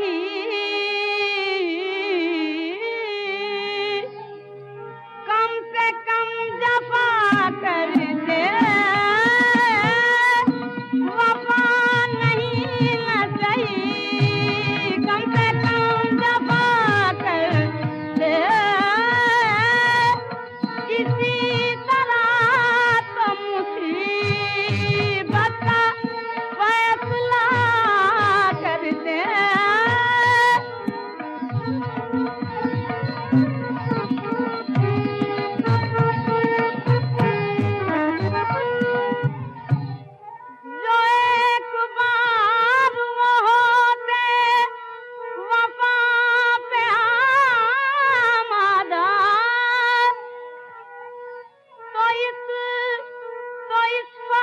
नहीं